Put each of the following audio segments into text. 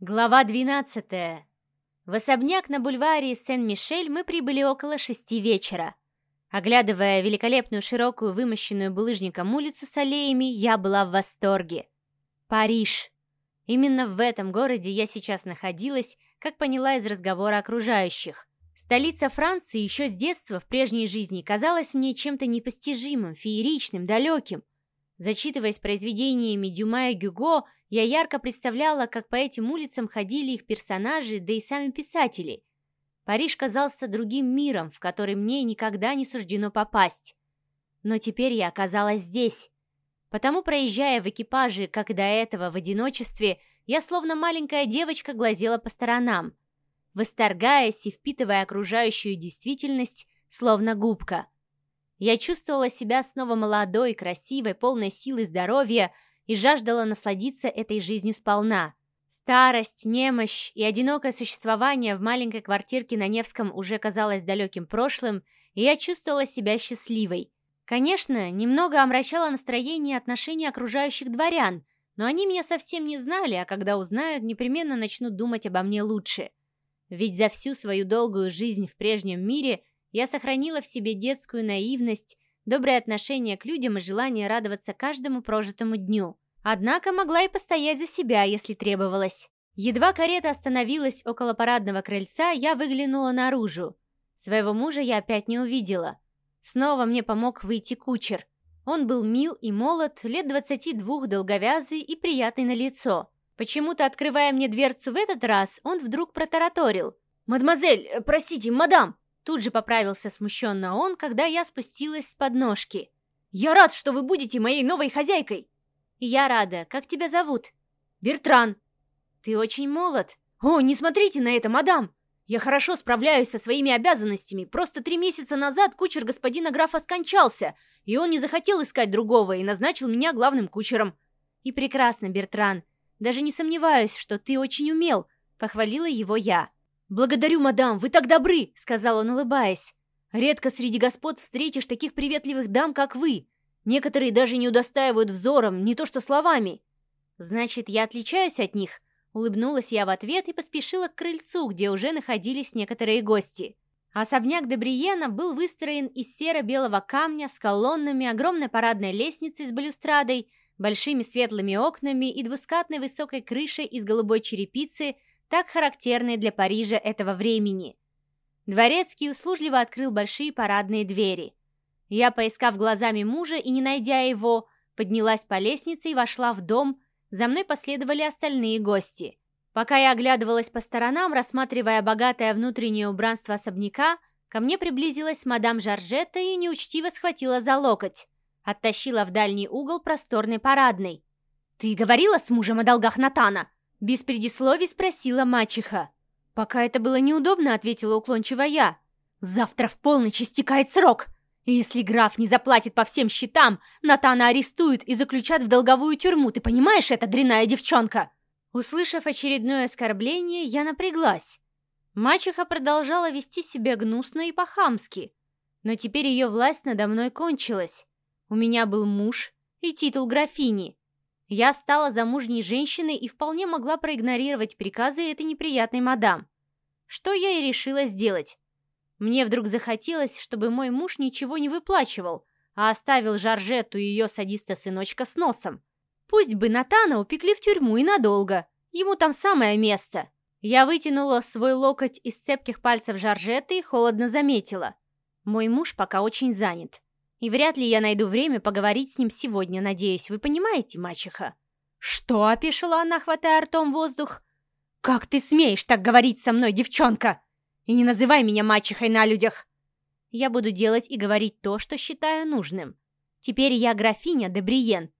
Глава 12. В особняк на бульваре Сен-Мишель мы прибыли около шести вечера. Оглядывая великолепную широкую вымощенную булыжником улицу с аллеями, я была в восторге. Париж. Именно в этом городе я сейчас находилась, как поняла из разговора окружающих. Столица Франции еще с детства в прежней жизни казалась мне чем-то непостижимым, фееричным, далеким. Зачитываясь произведениями Дюма и Гюго, я ярко представляла, как по этим улицам ходили их персонажи, да и сами писатели. Париж казался другим миром, в который мне никогда не суждено попасть. Но теперь я оказалась здесь. Потому, проезжая в экипаже, как до этого, в одиночестве, я словно маленькая девочка глазела по сторонам, восторгаясь и впитывая окружающую действительность, словно губка. Я чувствовала себя снова молодой, красивой, полной силы здоровья, и жаждала насладиться этой жизнью сполна. Старость, немощь и одинокое существование в маленькой квартирке на Невском уже казалось далеким прошлым, и я чувствовала себя счастливой. Конечно, немного омрачало настроение отношений окружающих дворян, но они меня совсем не знали, а когда узнают, непременно начнут думать обо мне лучше. Ведь за всю свою долгую жизнь в прежнем мире я сохранила в себе детскую наивность, доброе отношение к людям и желание радоваться каждому прожитому дню. Однако могла и постоять за себя, если требовалось. Едва карета остановилась около парадного крыльца, я выглянула наружу. Своего мужа я опять не увидела. Снова мне помог выйти кучер. Он был мил и молод, лет двадцати двух, долговязый и приятный на лицо. Почему-то, открывая мне дверцу в этот раз, он вдруг протараторил. «Мадемуазель, э, простите, мадам!» Тут же поправился смущенно он, когда я спустилась с подножки. «Я рад, что вы будете моей новой хозяйкой!» «Я рада. Как тебя зовут?» «Бертран». «Ты очень молод». «О, не смотрите на это, мадам! Я хорошо справляюсь со своими обязанностями. Просто три месяца назад кучер господина графа скончался, и он не захотел искать другого и назначил меня главным кучером». «И прекрасно, Бертран. Даже не сомневаюсь, что ты очень умел», — похвалила его я. «Благодарю, мадам, вы так добры!» — сказал он, улыбаясь. «Редко среди господ встретишь таких приветливых дам, как вы. Некоторые даже не удостаивают взором, не то что словами». «Значит, я отличаюсь от них?» Улыбнулась я в ответ и поспешила к крыльцу, где уже находились некоторые гости. Особняк Дебриена был выстроен из серо-белого камня с колоннами, огромной парадной лестницей с балюстрадой, большими светлыми окнами и двускатной высокой крышей из голубой черепицы – так характерные для Парижа этого времени. Дворецкий услужливо открыл большие парадные двери. Я, поискав глазами мужа и не найдя его, поднялась по лестнице и вошла в дом, за мной последовали остальные гости. Пока я оглядывалась по сторонам, рассматривая богатое внутреннее убранство особняка, ко мне приблизилась мадам Жоржетта и неучтиво схватила за локоть. Оттащила в дальний угол просторной парадной. «Ты говорила с мужем о долгах Натана?» Без предисловий спросила мачеха. «Пока это было неудобно», — ответила уклончиво я. «Завтра в полночь истекает срок. Если граф не заплатит по всем счетам, Натана арестуют и заключат в долговую тюрьму. Ты понимаешь это, дряная девчонка?» Услышав очередное оскорбление, я напряглась. Мачеха продолжала вести себя гнусно и по-хамски. Но теперь ее власть надо мной кончилась. У меня был муж и титул графини. Я стала замужней женщиной и вполне могла проигнорировать приказы этой неприятной мадам. Что я и решила сделать. Мне вдруг захотелось, чтобы мой муж ничего не выплачивал, а оставил Жоржетту и ее садиста-сыночка с носом. Пусть бы Натана упекли в тюрьму и надолго. Ему там самое место. Я вытянула свой локоть из цепких пальцев Жоржетты и холодно заметила. Мой муж пока очень занят. И вряд ли я найду время поговорить с ним сегодня, надеюсь, вы понимаете, мачеха?» «Что?» — опешила она, хватая ртом воздух. «Как ты смеешь так говорить со мной, девчонка? И не называй меня мачехой на людях!» «Я буду делать и говорить то, что считаю нужным. Теперь я графиня Дебриен.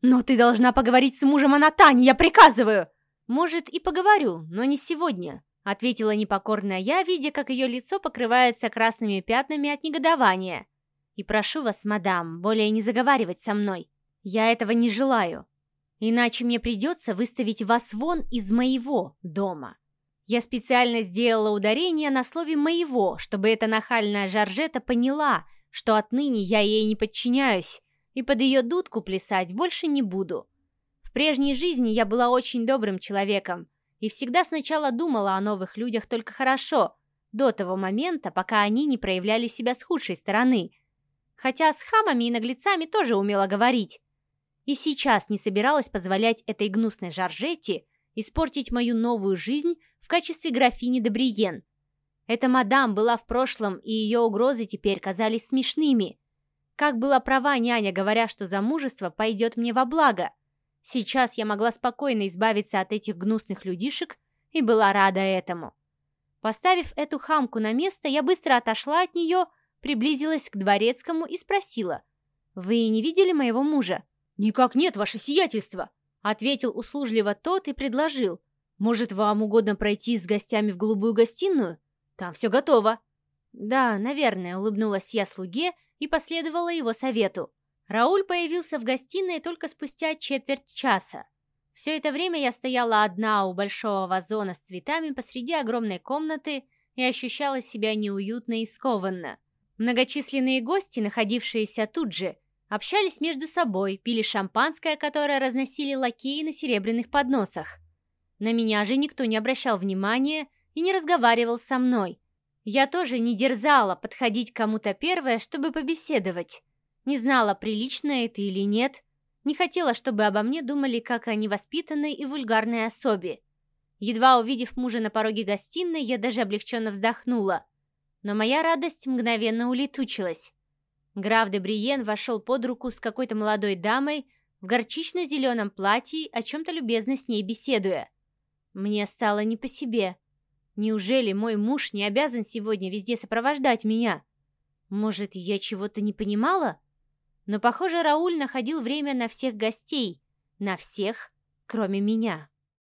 Но ты должна поговорить с мужем о Натане, я приказываю!» «Может, и поговорю, но не сегодня», — ответила непокорная я, видя, как ее лицо покрывается красными пятнами от негодования. И прошу вас, мадам, более не заговаривать со мной. Я этого не желаю. Иначе мне придется выставить вас вон из моего дома. Я специально сделала ударение на слове «моего», чтобы эта нахальная Жоржета поняла, что отныне я ей не подчиняюсь, и под ее дудку плясать больше не буду. В прежней жизни я была очень добрым человеком, и всегда сначала думала о новых людях только хорошо, до того момента, пока они не проявляли себя с худшей стороны. Хотя с хамами и наглецами тоже умела говорить. И сейчас не собиралась позволять этой гнусной Жоржетте испортить мою новую жизнь в качестве графини де Бриен. Эта мадам была в прошлом, и ее угрозы теперь казались смешными. Как была права няня, говоря, что замужество пойдет мне во благо. Сейчас я могла спокойно избавиться от этих гнусных людишек и была рада этому. Поставив эту хамку на место, я быстро отошла от нее, приблизилась к дворецкому и спросила. «Вы не видели моего мужа?» «Никак нет, ваше сиятельство!» Ответил услужливо тот и предложил. «Может, вам угодно пройти с гостями в голубую гостиную? Там все готово». «Да, наверное», — улыбнулась я слуге и последовала его совету. Рауль появился в гостиной только спустя четверть часа. Все это время я стояла одна у большого вазона с цветами посреди огромной комнаты и ощущала себя неуютно и скованно. Многочисленные гости, находившиеся тут же, общались между собой, пили шампанское, которое разносили лакеи на серебряных подносах. На меня же никто не обращал внимания и не разговаривал со мной. Я тоже не дерзала подходить к кому-то первое, чтобы побеседовать. Не знала, прилично это или нет, не хотела, чтобы обо мне думали как о невоспитанной и вульгарной особе. Едва увидев мужа на пороге гостиной, я даже облегченно вздохнула. Но моя радость мгновенно улетучилась. Граф де Бриен вошел под руку с какой-то молодой дамой в горчично-зеленом платье, о чем-то любезно с ней беседуя. Мне стало не по себе. Неужели мой муж не обязан сегодня везде сопровождать меня? Может, я чего-то не понимала? Но, похоже, Рауль находил время на всех гостей, на всех, кроме меня.